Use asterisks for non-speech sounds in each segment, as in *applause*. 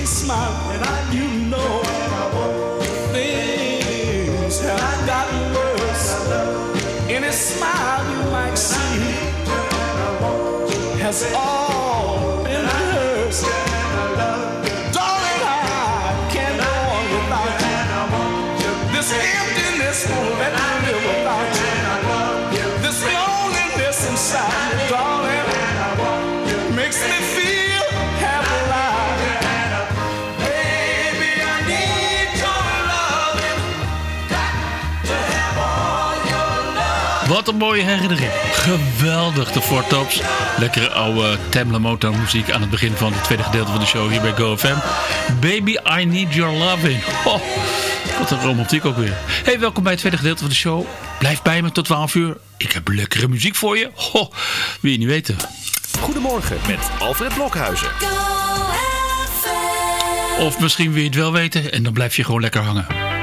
you see me smiling, you know things have gotten worse. Any smile you might see has all mooie herinnering. Geweldig, de Four Tops. Lekkere oude Tamla Motown muziek aan het begin van het tweede gedeelte van de show hier bij GoFM. Baby, I need your loving. Oh, wat een romantiek ook weer. Hey, welkom bij het tweede gedeelte van de show. Blijf bij me tot 12 uur. Ik heb lekkere muziek voor je. Oh, wil je niet weten. Goedemorgen met Alfred Blokhuizen. Of misschien wil je het wel weten en dan blijf je gewoon lekker hangen.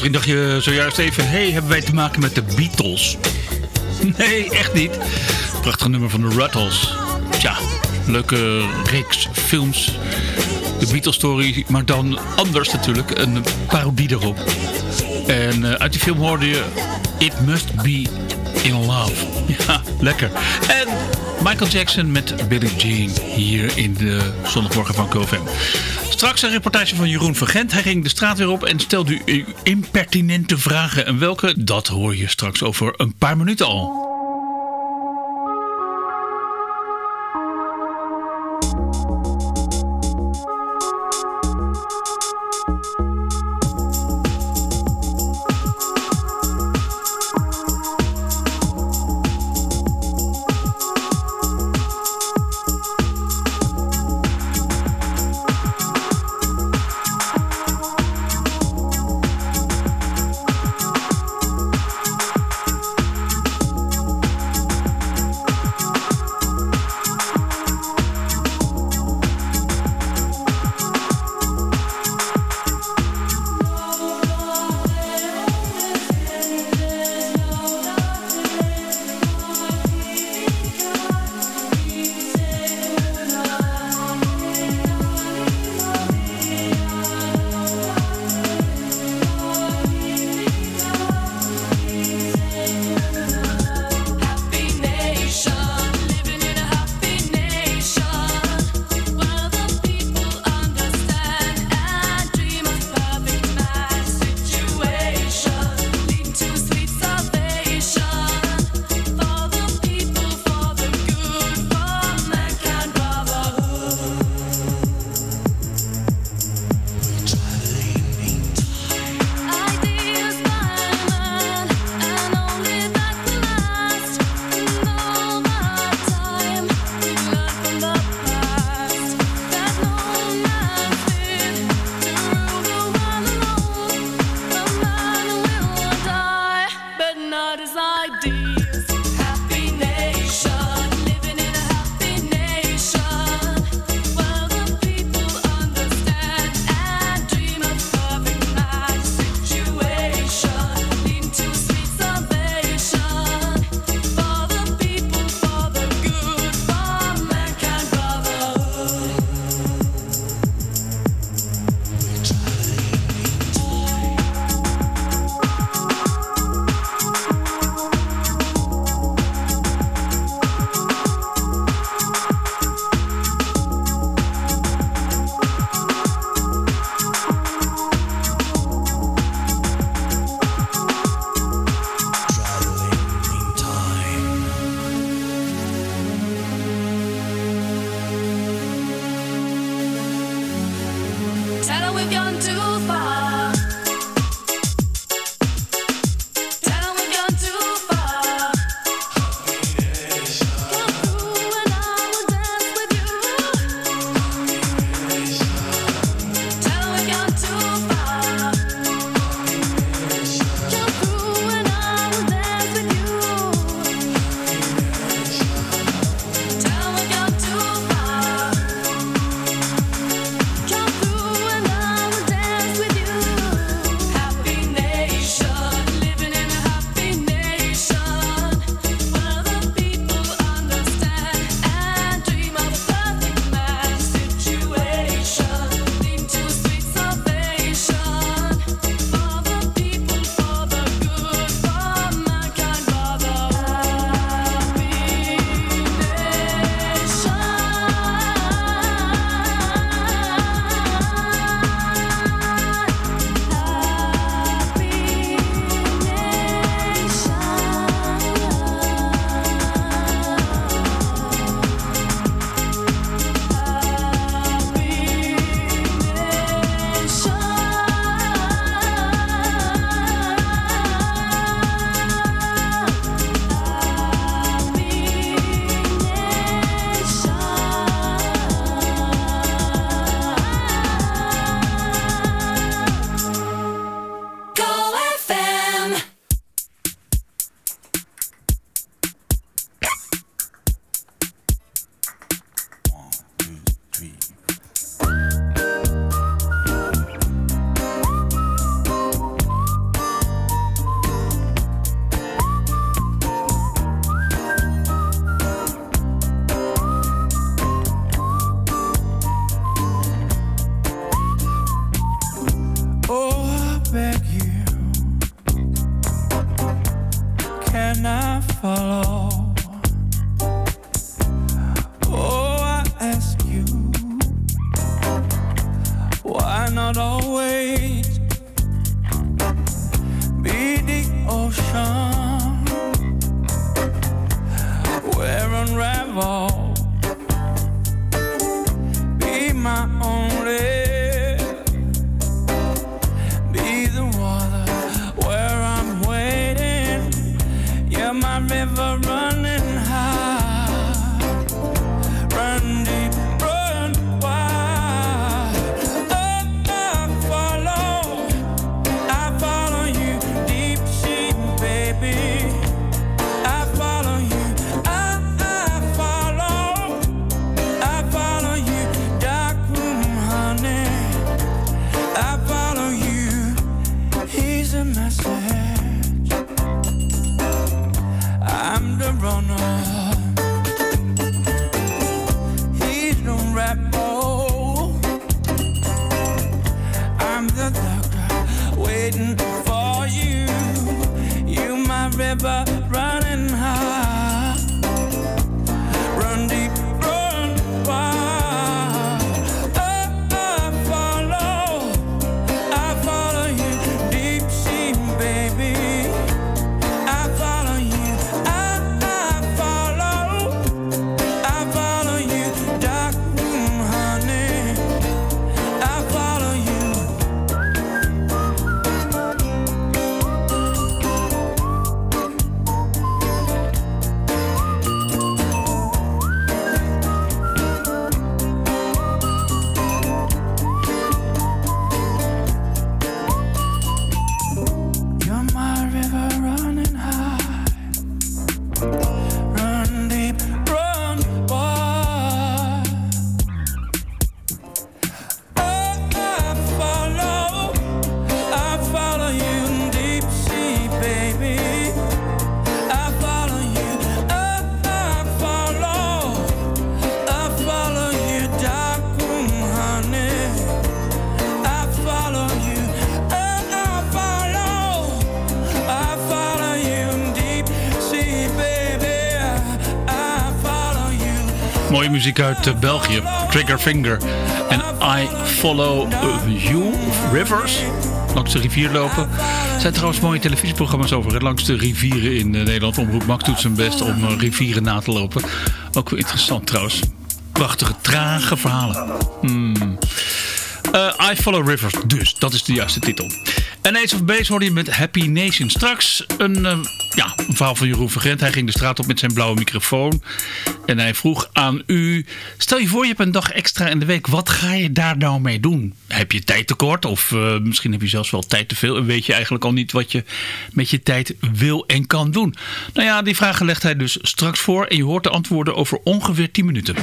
Dacht je zojuist even... hey, hebben wij te maken met de Beatles? Nee, echt niet. Prachtig nummer van de Rattles. Tja, leuke reeks films. De Beatles story, maar dan anders natuurlijk. Een parodie erop. En uh, uit die film hoorde je... It Must Be In Love. *laughs* Ja, lekker. En Michael Jackson met Billie Jean hier in de zondagmorgen van KFM. Straks een reportage van Jeroen Vergent. Hij ging de straat weer op en stelde u impertinente vragen. En welke, dat hoor je straks over een paar minuten al. be the ocean where unravel muziek uit eh, België. Trigger Finger. En I Follow You Rivers. Langs de rivier lopen. Er zijn trouwens mooie televisieprogramma's over. het Langs de rivieren in eh, Nederland. Omroep Max doet zijn best om eh, rivieren na te lopen. Ook wel interessant trouwens. Prachtige, trage verhalen. Hmm. I Follow Rivers, dus. Dat is de juiste titel. En Ace of Base hoor je met Happy Nation. Straks een... Ja, een verhaal van Jeroen Vergent. Hij ging de straat op met zijn blauwe microfoon. En hij vroeg aan u... Stel je voor, je hebt een dag extra in de week. Wat ga je daar nou mee doen? Heb je tijd tekort? Of eh, misschien heb je zelfs wel tijd te veel. En weet je eigenlijk al niet wat je met je tijd wil en kan doen? Nou ja, die vragen legt hij dus straks voor. En je hoort de antwoorden over ongeveer 10 minuten.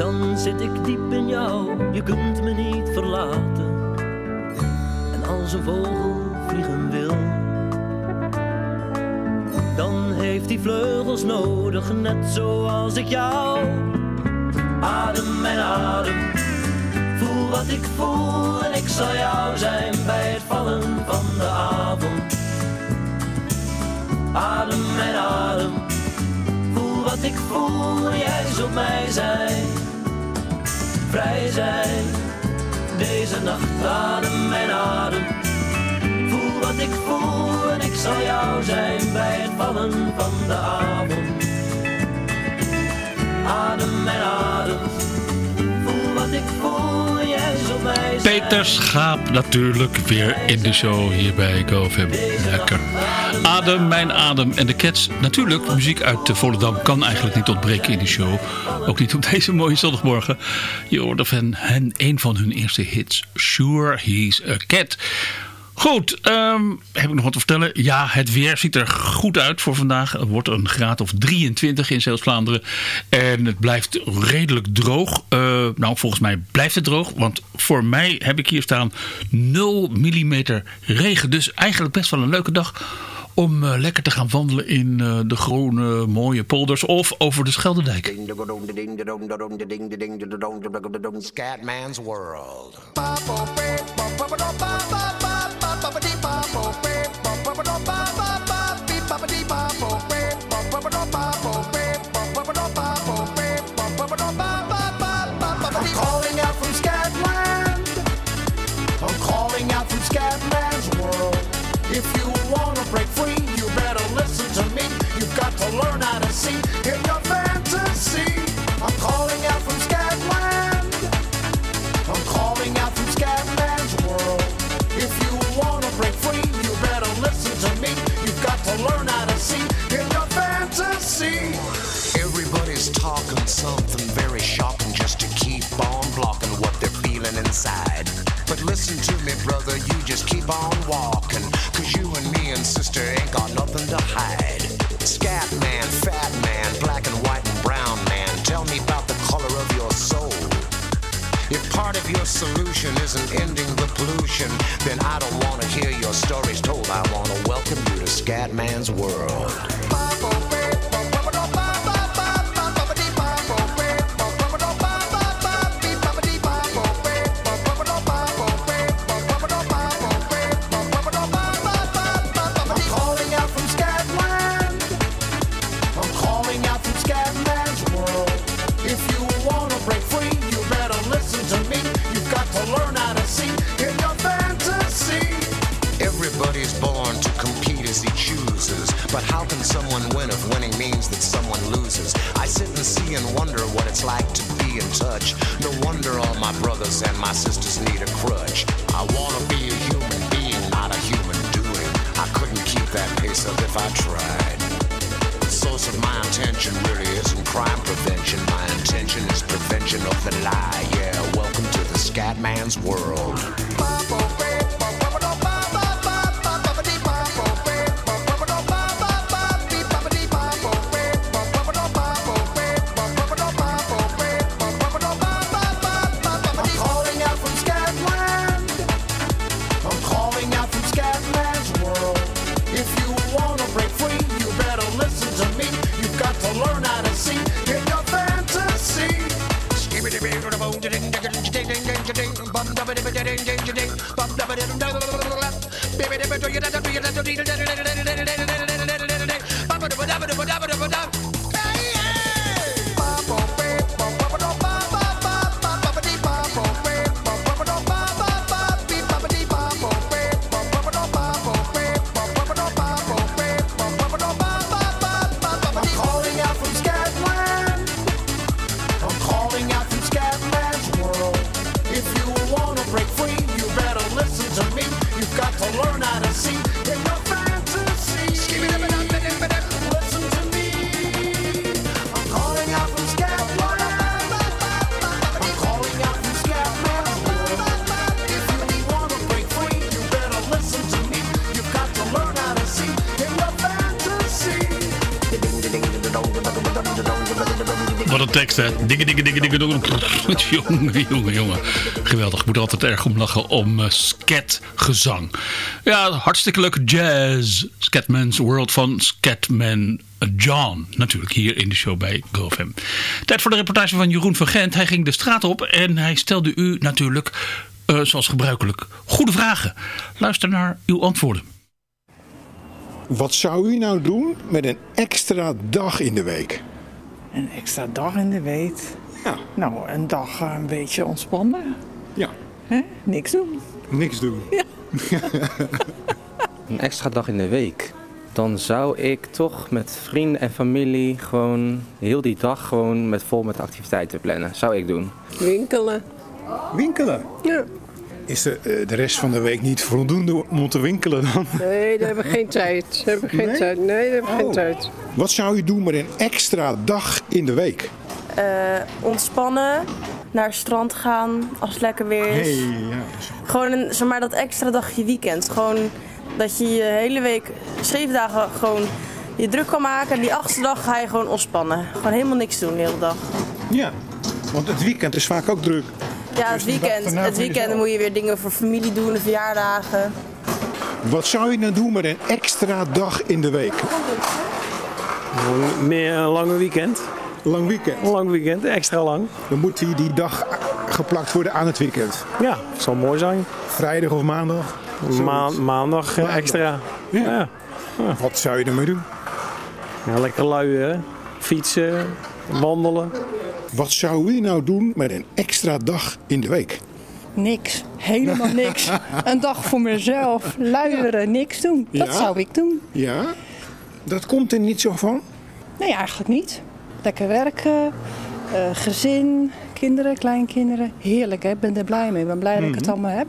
Dan zit ik diep in jou, je kunt me niet verlaten. En als een vogel vliegen wil, dan heeft hij vleugels nodig, net zoals ik jou. Adem en adem, voel wat ik voel en ik zal jou zijn bij het vallen van de avond. Adem en adem, voel wat ik voel en jij zult mij zijn. Vrij zijn, deze nacht adem en adem. Voel wat ik voel en ik zal jou zijn bij het vallen van de avond. Adem en adem, voel wat ik voel en jij zult mij zijn. Peter Schaap natuurlijk weer in de show hier bij GoFam. Lekker. Adem, mijn adem en de Cats. Natuurlijk, muziek uit Volendam kan eigenlijk niet ontbreken in de show. Ook niet op deze mooie zondagmorgen. Je hoorde van hen een van hun eerste hits. Sure, he's a cat. Goed, ehm, heb ik nog wat te vertellen? Ja, het weer ziet er goed uit voor vandaag. Het wordt een graad of 23 in Zeeuws-Vlaanderen. En het blijft redelijk droog. Eh, nou, volgens mij blijft het droog. Want voor mij heb ik hier staan 0 mm regen. Dus eigenlijk best wel een leuke dag om eh, lekker te gaan wandelen in eh, de groene mooie polders of over de. I'm Cause you and me and sister ain't got nothing to hide. Scat man, fat man, black and white and brown man, tell me about the color of your soul. If part of your solution isn't ending the pollution, then I don't Dingen, dingen, dingen. Jongen, jongen, jongen. Geweldig. Ik moet er altijd erg om lachen om uh, skatgezang. Ja, hartstikke leuke jazz. Scatman's World van Scatman John. Natuurlijk hier in de show bij GoFM. Tijd voor de reportage van Jeroen van Gent. Hij ging de straat op en hij stelde u natuurlijk, uh, zoals gebruikelijk, goede vragen. Luister naar uw antwoorden. Wat zou u nou doen met een extra dag in de week? Een extra dag in de week? Ja. Nou, een dag een beetje ontspannen. Ja. Hè? Niks doen. Niks doen. Ja. *laughs* een extra dag in de week. Dan zou ik toch met vrienden en familie gewoon heel die dag gewoon met vol met activiteiten plannen. Zou ik doen. Winkelen. Winkelen? Ja. Is de, uh, de rest van de week niet voldoende om te winkelen dan? Nee, daar hebben we geen tijd. Daar hebben we geen Nee? tijd. Nee, daar hebben we Oh. geen tijd. Wat zou u doen met een extra dag in de week? Eh, ontspannen, naar het strand gaan als het lekker weer is. ja. Gewoon een, zeg maar, dat extra dagje weekend. Gewoon dat je je hele week, zeven dagen, gewoon je druk kan maken. En die achtste dag ga je gewoon ontspannen. Gewoon helemaal niks doen de hele dag. Ja, want het weekend is vaak ook druk. Ja, het dag weekend, het weekend moet je weer dingen voor familie doen, de verjaardagen. Wat zou je nou doen met een extra dag in de week? Meer een lange weekend. Lang weekend? Een lang weekend, extra lang. Dan moet die, die dag geplakt worden aan het weekend. Ja, dat zal mooi zijn. Vrijdag of maandag? Ma maandag eh, extra. Ja. Wat zou je ermee doen? Ja, lekker luien, fietsen, wandelen. Wat zou u nou doen met een extra dag in de week? Niks. Helemaal niks. *laughs* een dag voor mezelf. Luieren, niks doen. Dat Ja? zou ik doen. Ja? Dat komt er niet zo van? Nee, eigenlijk niet. Lekker werken, eh, gezin, kinderen, kleinkinderen. Heerlijk, hè? ik ben er blij mee. Ik ben blij dat ik het Mhm. allemaal heb.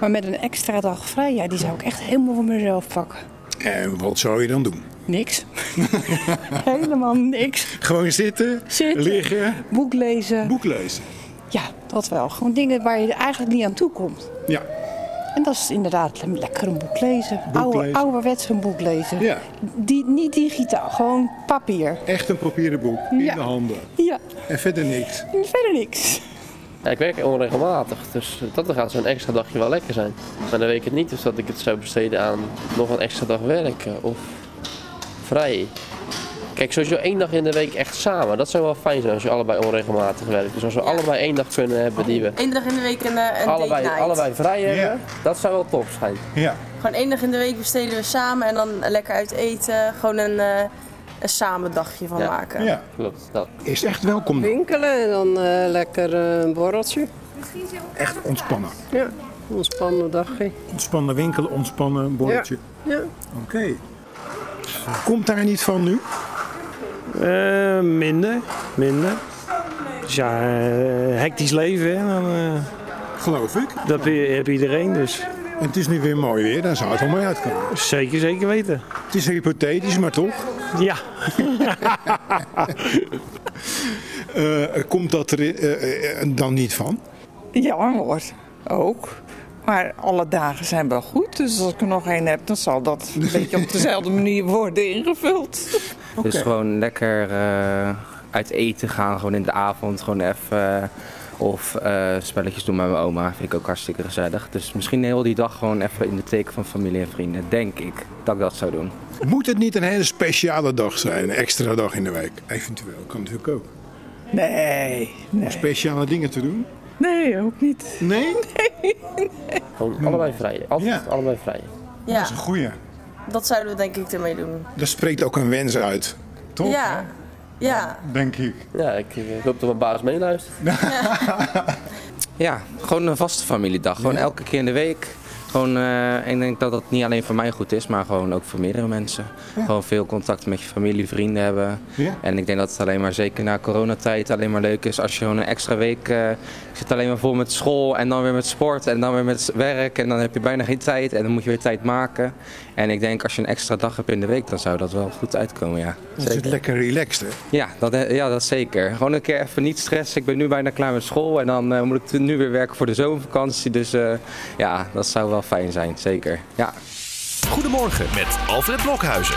Maar met een extra dag vrij, ja, die zou ik echt helemaal voor mezelf pakken. En wat zou je dan doen? Niks. *laughs* Helemaal niks. Gewoon zitten, Zitten, liggen, boek lezen. boek lezen. Ja, dat wel. Gewoon dingen waar je eigenlijk niet aan toe komt. Ja. En dat is inderdaad lekker een boek lezen. Boek Oude, lezen. Ouderwets een boek lezen. Ja. Die, niet digitaal, gewoon papier. Echt een papieren boek in Ja. de handen. Ja, En verder niks. en verder niks. Ja, ik werk onregelmatig, dus dat dan gaat zo'n extra dagje wel lekker zijn. Maar dan weet ik het niet dus dat ik het zou besteden aan nog een extra dag werken of vrij. Kijk, sowieso één dag in de week echt samen, dat zou wel fijn zijn als je allebei onregelmatig werkt. Dus als we allebei één dag kunnen hebben die we Eén dag in de week een, eh, een allebei, date night. allebei vrij hebben, Ja. dat zou wel top zijn. Ja. Gewoon één dag in de week besteden we samen en dan lekker uit eten. Gewoon een, eh, een samen dagje van Ja. maken. ja. Klopt, dat. Is echt welkom. Winkelen en dan eh, lekker een borreltje. Echt ontspannen. Ja, ontspannen dagje. Ontspannen winkelen, ontspannen een borreltje. Ja. Oké. Komt daar niet van nu? Eh, minder, minder. Dus ja, eh, hectisch leven, hè. Dan, eh, Geloof ik. dat heb, heb iedereen, dus En het is nu weer mooi weer, dan zou het wel mooi uitkomen. zeker, zeker weten. Het is hypothetisch, maar toch. Ja, *laughs* Eh, komt dat er dan niet van? Ja hoor, ook. Maar alle dagen zijn wel goed. Dus als ik er nog één heb, dan zal dat een beetje op dezelfde *laughs* manier worden ingevuld. Dus gewoon lekker eh, uit eten gaan, gewoon in de avond, gewoon even. eh, of eh, spelletjes doen met mijn oma, vind ik ook hartstikke gezellig. Dus misschien heel die dag gewoon even in de teken van familie en vrienden, denk ik dat ik dat zou doen. Moet het niet een hele speciale dag zijn, een extra dag in de week? Eventueel, kan natuurlijk ook. Nee, nee. Speciale dingen te doen? Nee, ook niet. *laughs* Nee? Gewoon allebei vrij, altijd Ja. allebei vrij. Ja, Dat is een goeie. Dat zouden we denk ik ermee doen. Dat spreekt ook een wens uit. Toch? Ja, ja. Denk ik. Ja, ik, ik hoop dat mijn baas meeluistert. *laughs* Ja, gewoon een vaste familiedag. Gewoon elke keer in de week. Gewoon, eh, ik denk dat dat niet alleen voor mij goed is, maar gewoon ook voor meerdere mensen. Gewoon veel contact met je familie, vrienden hebben. Ja. En ik denk dat het alleen maar, zeker na coronatijd, alleen maar leuk is als je gewoon een extra week... eh, zit alleen maar vol met school en dan weer met sport en dan weer met werk. En dan heb je bijna geen tijd en dan moet je weer tijd maken. En ik denk als je een extra dag hebt in de week, dan zou dat wel goed uitkomen, ja. Dat is het lekker relaxed, hè? Ja dat, eh, ja, dat zeker. Gewoon een keer even niet stressen. Ik ben nu bijna klaar met school en dan eh, moet ik nu weer werken voor de zomervakantie. Dus eh, ja, dat zou wel fijn zijn, zeker. Ja. Goedemorgen met Alfred Blokhuizen.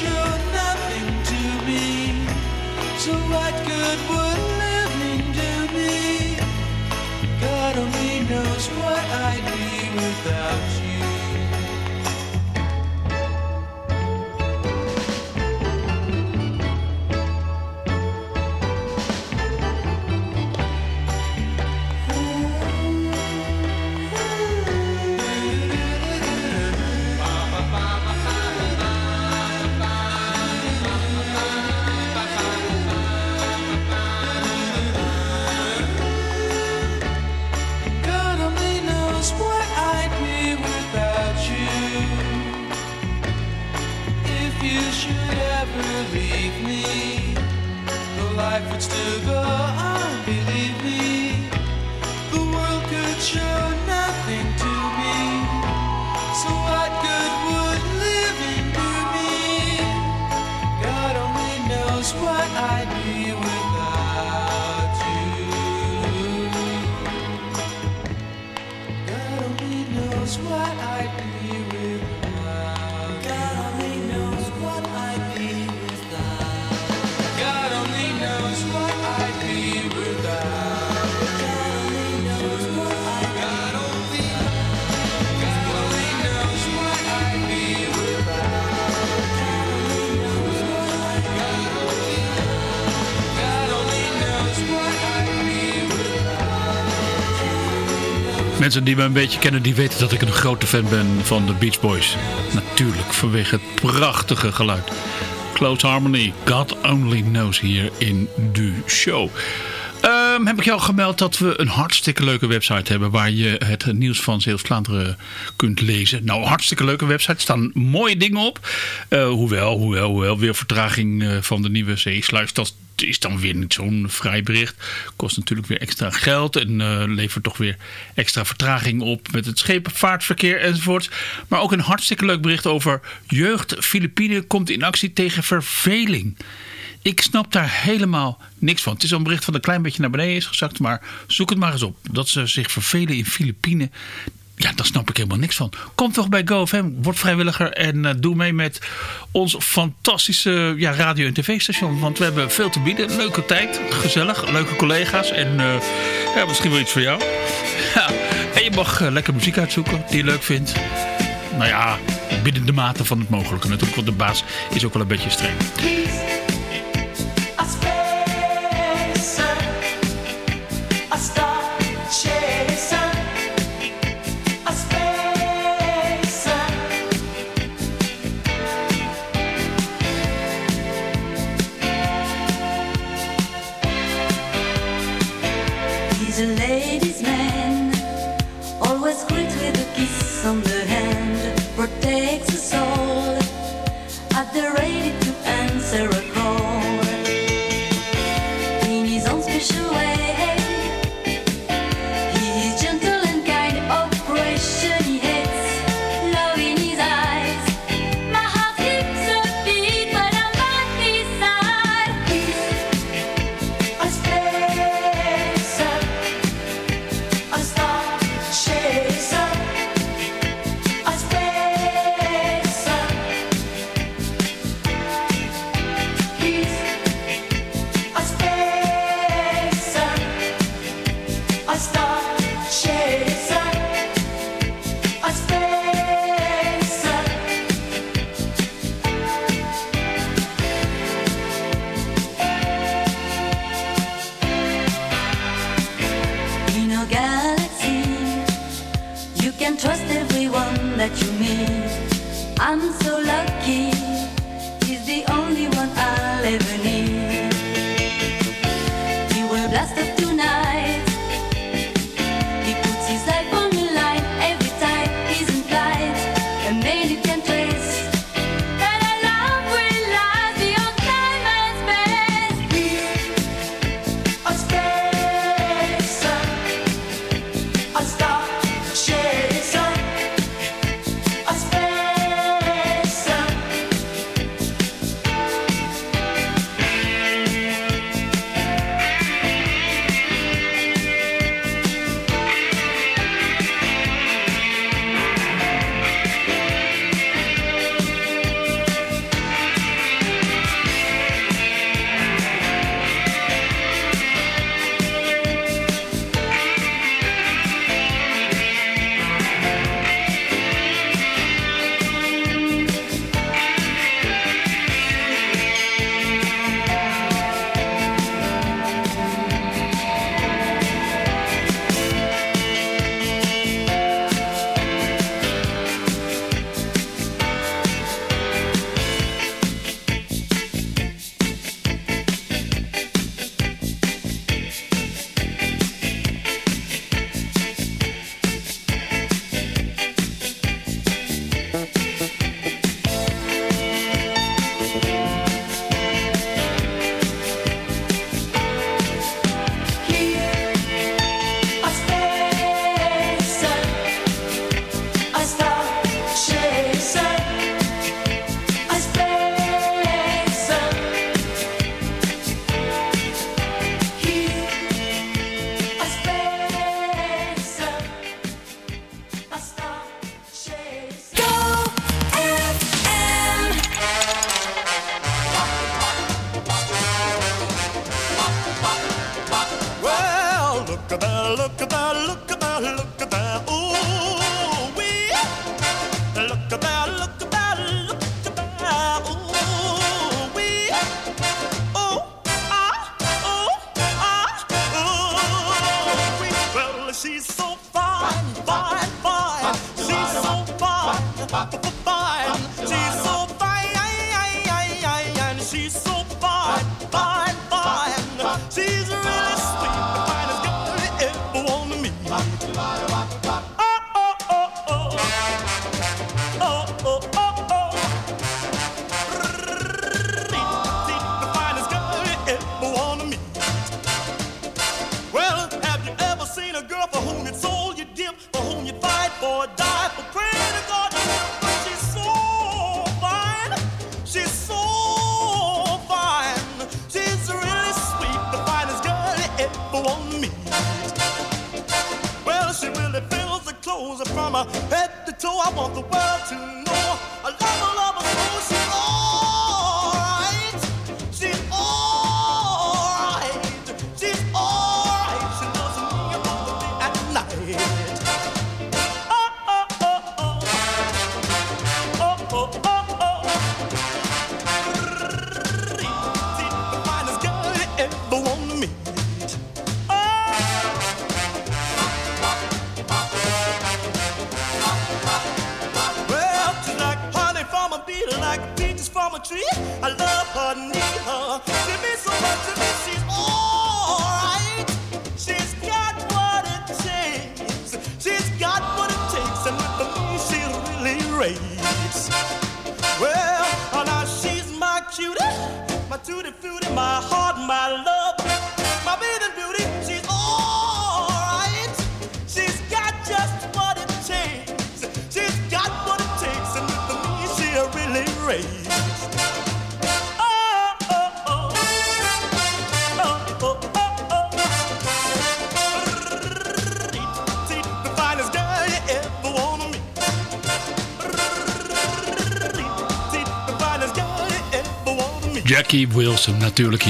World nothing to me. So what good would living do me? God only knows what I'd be without you. Die me een beetje kennen, die weten dat ik een grote fan ben van de Beach Boys. Natuurlijk, vanwege het prachtige geluid. Close Harmony, God Only Knows hier in de show. Heb ik jou gemeld dat we een hartstikke leuke website hebben waar je het nieuws van Zeeuws-Vlaanderen kunt lezen. Nou, hartstikke leuke website. Er staan mooie dingen op. Eh, hoewel, hoewel, hoewel, weer vertraging eh, van de nieuwe zeesluis. Dat is dan weer niet zo'n vrij bericht. Kost natuurlijk weer extra geld en eh, levert toch weer extra vertraging op met het scheepvaartverkeer enzovoort. Maar ook een hartstikke leuk bericht over jeugd Filipijnen komt in actie tegen verveling. Ik snap daar helemaal niks van. Het is een bericht van een klein beetje naar beneden is gezakt, maar zoek het maar eens op. Dat ze zich vervelen in Filipijnen. Ja, daar snap ik helemaal niks van. Kom toch bij GoFM, word vrijwilliger en eh, doe mee met ons fantastische ja, radio- en tv-station. Want we hebben veel te bieden. Leuke tijd, gezellig, leuke collega's en eh, ja, misschien wel iets voor jou. *laughs* Ja, en je mag eh, lekker muziek uitzoeken die je leuk vindt. Nou ja, binnen de mate van het mogelijke natuurlijk, want de baas is ook wel een beetje streng.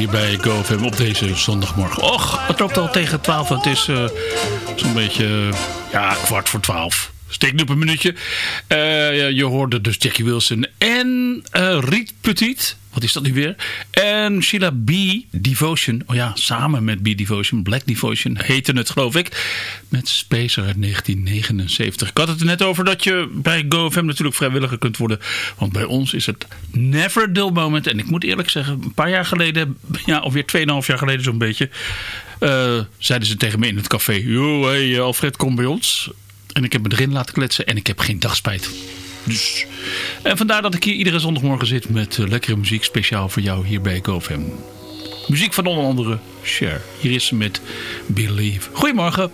Bij GoFM op deze zondagmorgen. Och, het loopt al tegen 12. Het is eh, zo'n beetje, eh, ja, kwart voor 12. Steek nu op een minuutje. Eh, je hoorde dus Jackie Wilson en eh Riet Petit. Wat is dat nu weer? En Sheila B. Devotion. Oh ja, samen met B. Devotion. Black Devotion heette het geloof ik. Met Spacer uit 1979. Ik had het er net over dat je bij GoFM natuurlijk vrijwilliger kunt worden. Want bij ons is het never dull moment. En ik moet eerlijk zeggen, een paar jaar geleden, *laughs* ja, alweer 2,5 jaar geleden zo'n beetje. eh, zeiden ze tegen me in het café. Yo, hey Alfred, kom bij ons. En ik heb me erin laten kletsen en ik heb geen dagspijt. Dus. En vandaar dat ik hier iedere zondagmorgen zit met eh, lekkere muziek speciaal voor jou hier bij GoFM. Muziek van onder andere Cher. Hier is ze met Believe. Goedemorgen.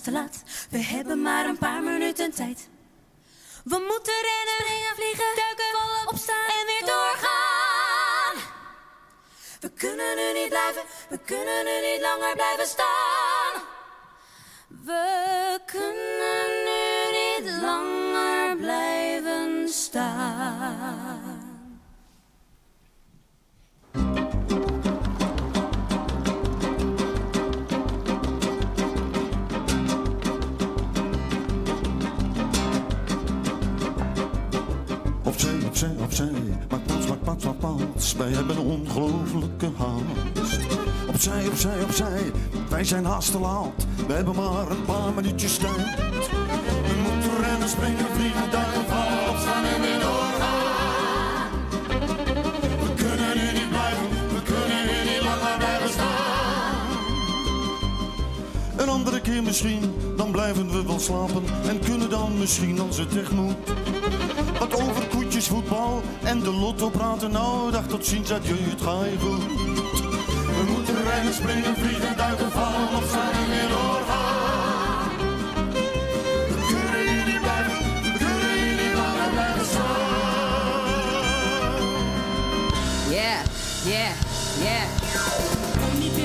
Te laat. We hebben maar een paar minuten tijd. We moeten rennen, springen, vliegen, duiken, vallen, opstaan en weer doorgaan. We kunnen nu niet blijven, we kunnen nu niet langer blijven staan. We kunnen nu niet langer blijven staan. Opzij, opzij, maak plaats, maak plaats, maak. Wij hebben een ongelofelijke haast. Opzij, opzij, opzij, wij zijn haast te laat. We hebben maar een paar minuutjes tijd. We moeten rennen, springen, vliegen, duiken, vallen, opstaan en weer doorgaan. We kunnen nu niet blijven, we kunnen nu niet langer blijven staan. Een andere keer misschien, dan blijven we wel slapen. En kunnen dan misschien als het echt moet. Wat over voetbal en de lotto praten. Nou, dag tot ziens, adieu, het ga je goed. We moeten rennen, springen, vliegen, duiken, vallen, opstaan en weer doorgaan. We kunnen hier niet blijven, we kunnen hier niet langer blijven staan. Yeah, yeah, yeah.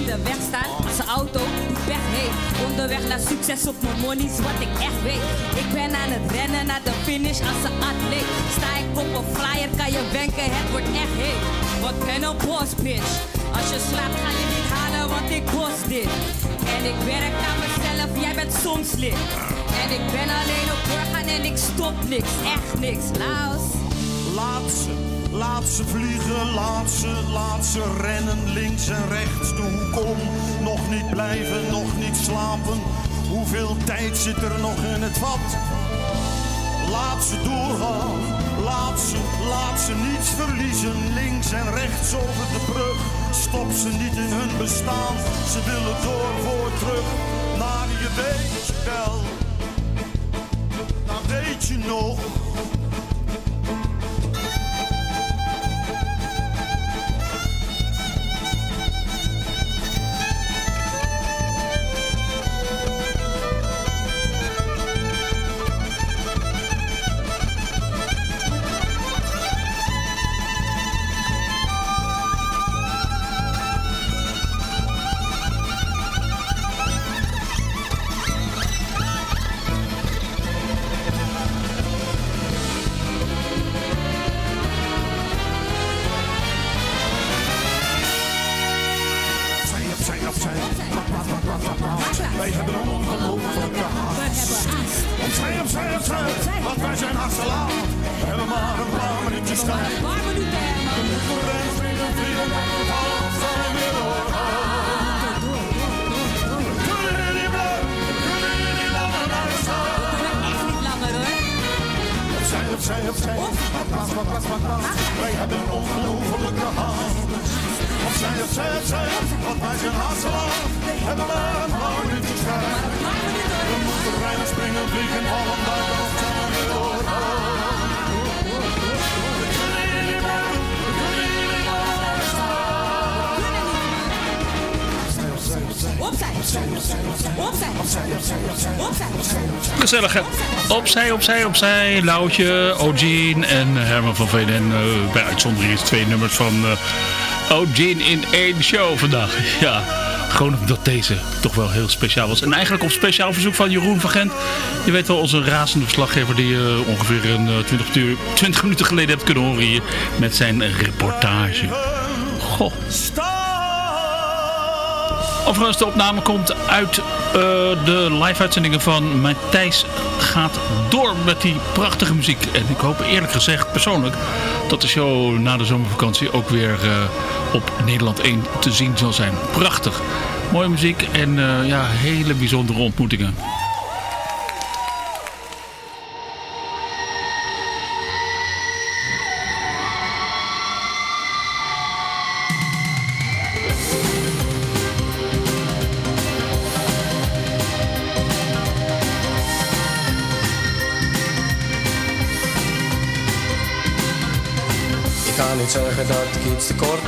De weg staan een auto die pech heeft. Onderweg naar succes op mijn money wat ik echt weet. Ik ben aan het rennen naar de finish als een atleet. Sta ik op een flyer kan je wenken, het wordt echt heet. Wat ben een boss bitch. Als je slaapt ga je niet halen, want ik bos dit. En ik werk aan mezelf, jij bent soms lid. En ik ben alleen op doorgaan en ik stop niks, echt niks. Laos. Laat laat ze vliegen, laat ze, laat ze rennen links en rechts toe. Kom, nog niet blijven, nog niet slapen. Hoeveel tijd zit er nog in het vat? Laat ze doorgaan, laat ze, laat ze niets verliezen. Links en rechts over de brug, stop ze niet in hun bestaan. Ze willen door voor terug naar je weet wel. Nou weet je nog. Wij hebben ongelofelijke haast. Opzij, opzij, opzij, want wij zijn haast te. We hebben maar een paar minuutjes tijd. We moeten rennen, springen, vliegen, vallen, duiken, Gezellig? Opzij, opzij, opzij. Loutje, O'Gene en Herman van Veen. En eh, bij uitzondering is twee nummers van uh, in één show vandaag. *laughs* Ja, gewoon omdat deze toch wel heel speciaal was. En eigenlijk op speciaal verzoek van Jeroen van Gent. Je weet wel, onze razende verslaggever die je ongeveer een uh, 20, uur, 20 minuten geleden hebt kunnen horen hier. Met zijn reportage. Goh. Overigens, de opname komt uit uh, de live-uitzendingen van Matthijs gaat door met die prachtige muziek. En ik hoop eerlijk gezegd, persoonlijk, dat de show na de zomervakantie ook weer uh, op Nederland 1 te zien zal zijn. Prachtig. Mooie muziek en uh, ja, hele bijzondere ontmoetingen.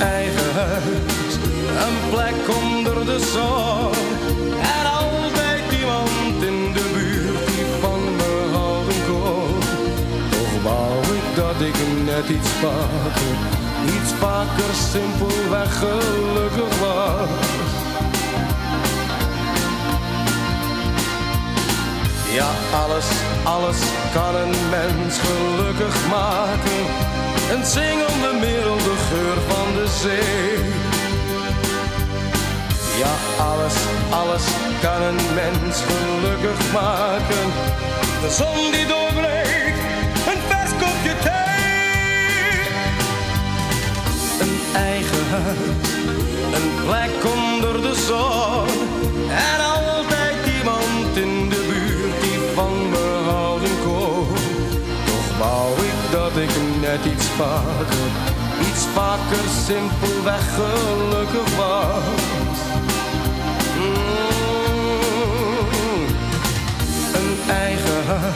Eigen huis, een plek onder de zon. En altijd iemand in de buurt die van me houden kon. Toch wou ik dat ik net iets vaker, iets vaker simpelweg gelukkig was. Ja, alles, alles kan een mens gelukkig maken. Een zingende middel, de geur van de zee. Ja, alles, alles kan een mens gelukkig maken. De zon die doorbreekt, een vers kopje thee. Een eigen huis, een plek onder de zon. En altijd dat ik net iets vaker, iets vaker simpelweg gelukkig was. Mm. Een eigen huis,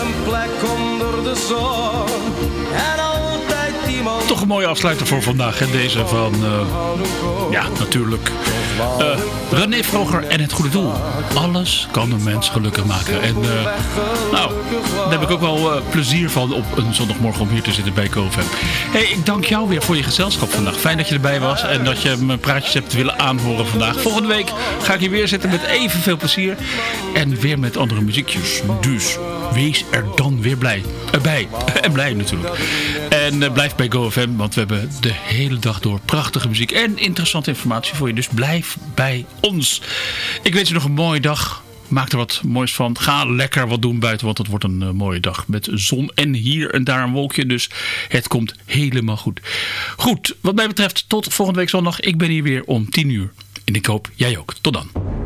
een plek onder de zon. En altijd iemand. Toch een mooie afsluiter voor vandaag. Hè? Deze van, eh, ja, natuurlijk. Eh, René Vroger en het goede doel. Alles kan een mens gelukkig maken. En eh, nou, daar heb ik ook wel eh, plezier van op een zondagmorgen om hier te zitten bij GoFam. Hey, ik dank jou weer voor je gezelschap vandaag. Fijn dat je erbij was en dat je mijn praatjes hebt willen aanhoren vandaag. Volgende week ga ik hier weer zitten met evenveel plezier. En weer met andere muziekjes. Dus wees er dan weer blij. Eh, bij. en blij natuurlijk. En eh, blijf bij GoFM, want we hebben de hele dag door prachtige muziek en interessante informatie voor je. Dus blijf bij ons. Ik wens je nog een mooie dag. Maak er wat moois van. Ga lekker wat doen buiten, want het wordt een eh, mooie dag. Met zon en hier en daar een wolkje. Dus het komt helemaal goed. Goed, wat mij betreft tot volgende week zondag. Ik ben hier weer om 10 uur. En ik hoop jij ook. Tot dan.